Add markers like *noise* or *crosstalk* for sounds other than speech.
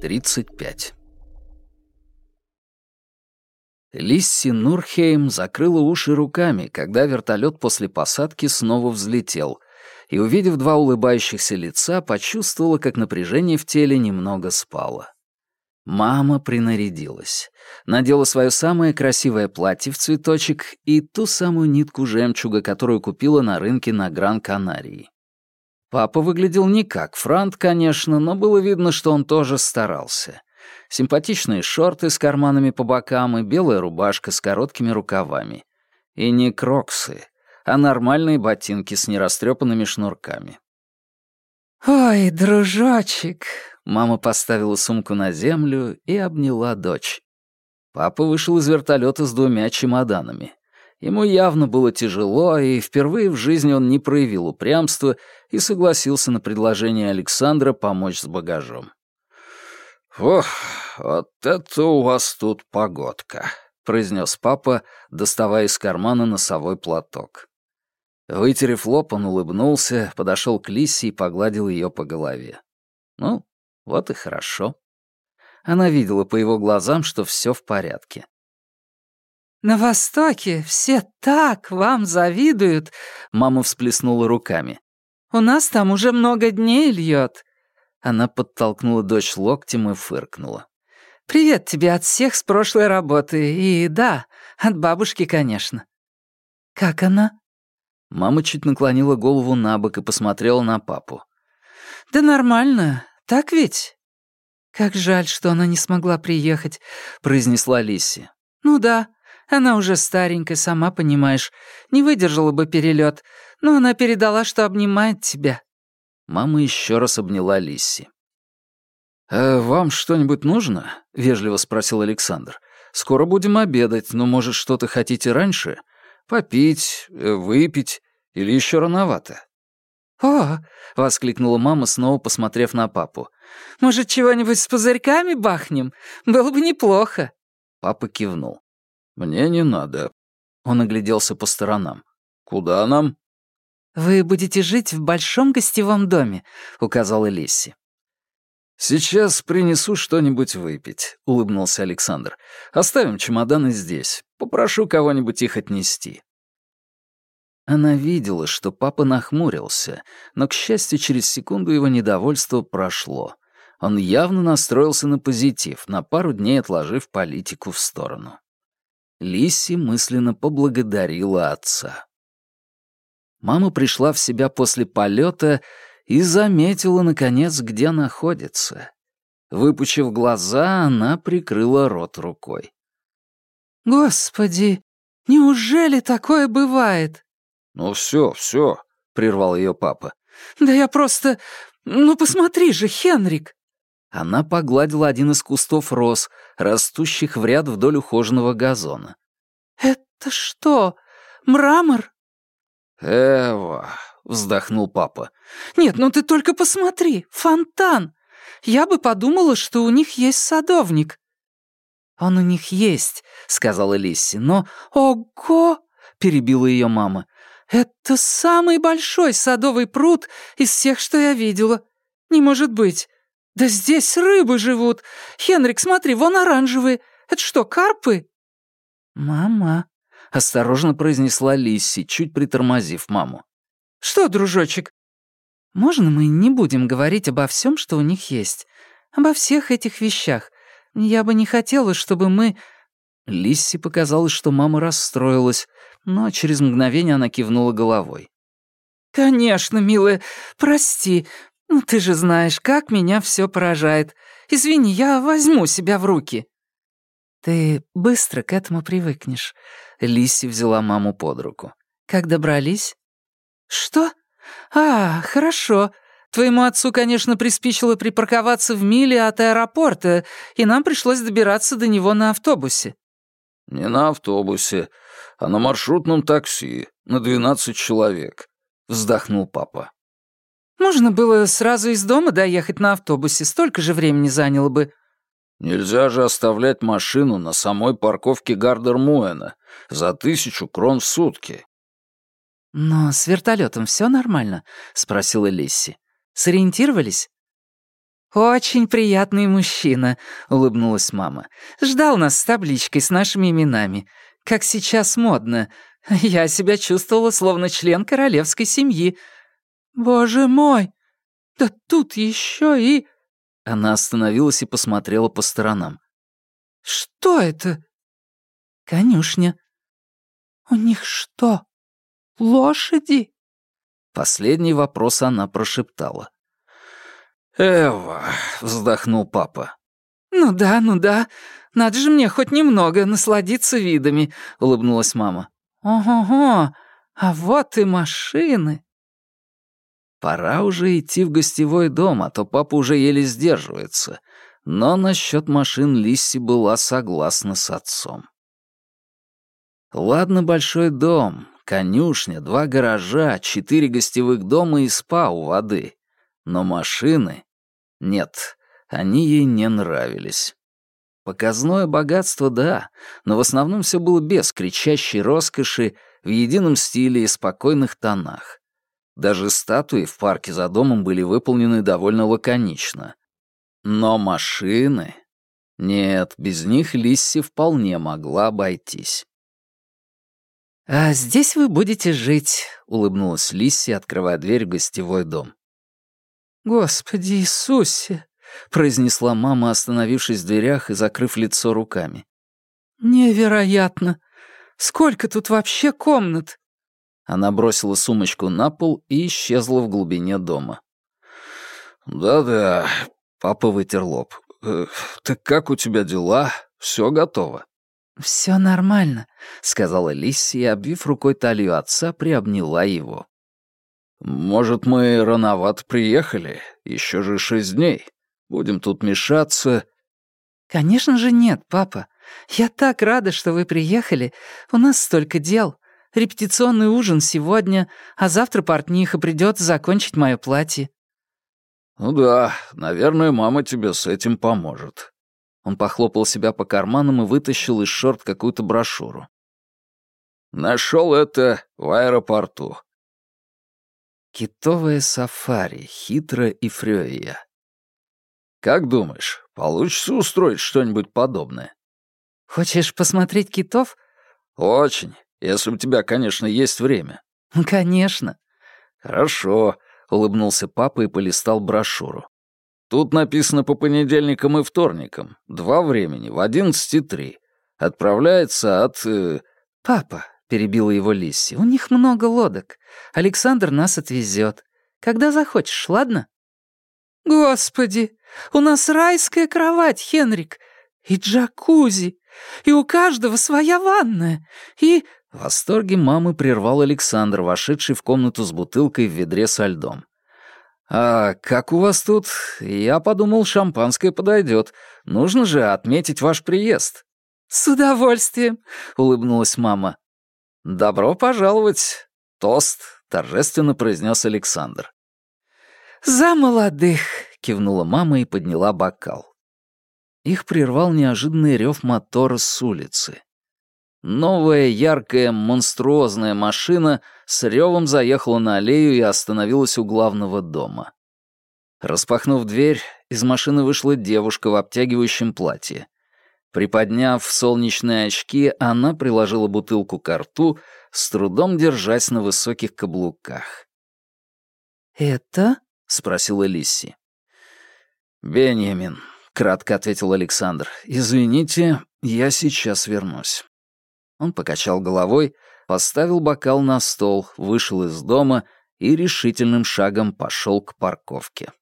35. Лисси Нурхейм закрыла уши руками, когда вертолет после посадки снова взлетел, и, увидев два улыбающихся лица, почувствовала, как напряжение в теле немного спало. Мама принарядилась. Надела свое самое красивое платье в цветочек и ту самую нитку жемчуга, которую купила на рынке на Гран-Канарии. Папа выглядел не как Франт, конечно, но было видно, что он тоже старался. Симпатичные шорты с карманами по бокам и белая рубашка с короткими рукавами. И не кроксы, а нормальные ботинки с нерастрепанными шнурками. «Ой, дружочек!» Мама поставила сумку на землю и обняла дочь. Папа вышел из вертолета с двумя чемоданами. Ему явно было тяжело, и впервые в жизни он не проявил упрямства и согласился на предложение Александра помочь с багажом. «Ох, вот это у вас тут погодка», — произнес папа, доставая из кармана носовой платок. Вытерев лоб, он улыбнулся, подошел к Лисе и погладил ее по голове. «Ну, вот и хорошо». Она видела по его глазам, что все в порядке. «На Востоке все так вам завидуют», — мама всплеснула руками. «У нас там уже много дней льет». Она подтолкнула дочь локтем и фыркнула. «Привет тебе от всех с прошлой работы. И да, от бабушки, конечно». «Как она?» Мама чуть наклонила голову на бок и посмотрела на папу. «Да нормально. Так ведь?» «Как жаль, что она не смогла приехать», — произнесла Лисси. «Ну да, она уже старенькая, сама понимаешь. Не выдержала бы перелет, но она передала, что обнимает тебя». Мама еще раз обняла Лисси. «А вам что-нибудь нужно?» — вежливо спросил Александр. «Скоро будем обедать, но, может, что-то хотите раньше? Попить, э, выпить или еще рановато?» «О!» — воскликнула мама, снова посмотрев на папу. «Может, чего-нибудь с пузырьками бахнем? Было бы неплохо». Папа кивнул. «Мне не надо». Он огляделся по сторонам. «Куда нам?» «Вы будете жить в большом гостевом доме», — указала Лесси. «Сейчас принесу что-нибудь выпить», — улыбнулся Александр. «Оставим чемоданы здесь. Попрошу кого-нибудь их отнести». Она видела, что папа нахмурился, но, к счастью, через секунду его недовольство прошло. Он явно настроился на позитив, на пару дней отложив политику в сторону. Лисси мысленно поблагодарила отца. Мама пришла в себя после полета и заметила, наконец, где находится. Выпучив глаза, она прикрыла рот рукой. «Господи, неужели такое бывает?» «Ну все, все», — прервал ее папа. «Да я просто... Ну посмотри же, Хенрик!» Она погладила один из кустов роз, растущих в ряд вдоль ухоженного газона. «Это что, мрамор?» «Эва», — вздохнул папа. «Нет, ну ты только посмотри, фонтан! Я бы подумала, что у них есть садовник». «Он у них есть», — сказала Лисси, но... «Ого!» — перебила ее мама. «Это самый большой садовый пруд из всех, что я видела. Не может быть. «Да здесь рыбы живут! Хенрик, смотри, вон оранжевые! Это что, карпы?» «Мама», — осторожно произнесла Лисси, чуть притормозив маму. «Что, дружочек?» «Можно мы не будем говорить обо всем, что у них есть? Обо всех этих вещах? Я бы не хотела, чтобы мы...» Лисси показалось, что мама расстроилась, но через мгновение она кивнула головой. «Конечно, милая, прости, «Ну, ты же знаешь, как меня все поражает. Извини, я возьму себя в руки». «Ты быстро к этому привыкнешь», — Лисси взяла маму под руку. «Как добрались?» «Что? А, хорошо. Твоему отцу, конечно, приспичило припарковаться в миле от аэропорта, и нам пришлось добираться до него на автобусе». «Не на автобусе, а на маршрутном такси, на двенадцать человек», — вздохнул папа. Можно было сразу из дома доехать на автобусе, столько же времени заняло бы». «Нельзя же оставлять машину на самой парковке Гардер-Муэна за тысячу крон в сутки». «Но с вертолетом все нормально?» — спросила Лисси. «Сориентировались?» «Очень приятный мужчина», — улыбнулась мама. «Ждал нас с табличкой с нашими именами. Как сейчас модно. Я себя чувствовала словно член королевской семьи. Боже мой! Да тут еще и...» Она остановилась и посмотрела по сторонам. «Что это?» «Конюшня». «У них что, лошади?» Последний вопрос она прошептала. «Эва», — вздохнул папа. «Ну да, ну да. Надо же мне хоть немного насладиться видами», — улыбнулась мама. «Ого-го, а вот и машины». Пора уже идти в гостевой дом, а то папа уже еле сдерживается. Но насчет машин Лисси была согласна с отцом. Ладно, большой дом, конюшня, два гаража, четыре гостевых дома и спа у воды. Но машины... Нет, они ей не нравились. Показное богатство, да, но в основном все было без кричащей роскоши, в едином стиле и спокойных тонах. Даже статуи в парке за домом были выполнены довольно лаконично. Но машины... Нет, без них Лисси вполне могла обойтись. «А здесь вы будете жить», — улыбнулась Лисси, открывая дверь в гостевой дом. «Господи Иисусе!» — произнесла мама, остановившись в дверях и закрыв лицо руками. «Невероятно! Сколько тут вообще комнат?» Она бросила сумочку на пол и исчезла в глубине дома. «Да-да», — папа вытер лоб. «Э, «Так как у тебя дела? Все готово?» «Все нормально», — сказала Лисси и, обвив рукой талию отца, приобняла его. «Может, мы рановато приехали? Еще же шесть дней. Будем тут мешаться». «Конечно же нет, папа. Я так рада, что вы приехали. У нас столько дел. Репетиционный ужин сегодня, а завтра портниха придет закончить мое платье». «Ну да, наверное, мама тебе с этим поможет», он похлопал себя по карманам и вытащил из шорт какую-то брошюру. Нашел это в аэропорту. Китовое сафари, хитро и фрёя. Как думаешь, получится устроить что-нибудь подобное? Хочешь посмотреть китов? Очень, если у тебя, конечно, есть время. *laughs* Конечно. Хорошо, улыбнулся папа и полистал брошюру. Тут написано по понедельникам и вторникам. Два времени, в одиннадцать и три. Отправляется от... Э... «Папа», — перебила его Лисси, — «у них много лодок. Александр нас отвезет. Когда захочешь, ладно?» «Господи, у нас райская кровать, Хенрик, и джакузи, и у каждого своя ванная, и...» В восторге мамы прервал Александр, вошедший в комнату с бутылкой в ведре со льдом. «А как у вас тут? Я подумал, шампанское подойдет. Нужно же отметить ваш приезд». «С удовольствием», — улыбнулась мама. «Добро пожаловать. Тост», — торжественно произнес Александр. «За молодых», — кивнула мама и подняла бокал. Их прервал неожиданный рев мотора с улицы. Новая, яркая, монструозная машина с ревом заехала на аллею и остановилась у главного дома. Распахнув дверь, из машины вышла девушка в обтягивающем платье. Приподняв солнечные очки, она приложила бутылку к рту, с трудом держась на высоких каблуках. «Это?» — спросила Лисси. «Беньямин», — кратко ответил Александр. «Извините, я сейчас вернусь». Он покачал головой, поставил бокал на стол, вышел из дома и решительным шагом пошел к парковке.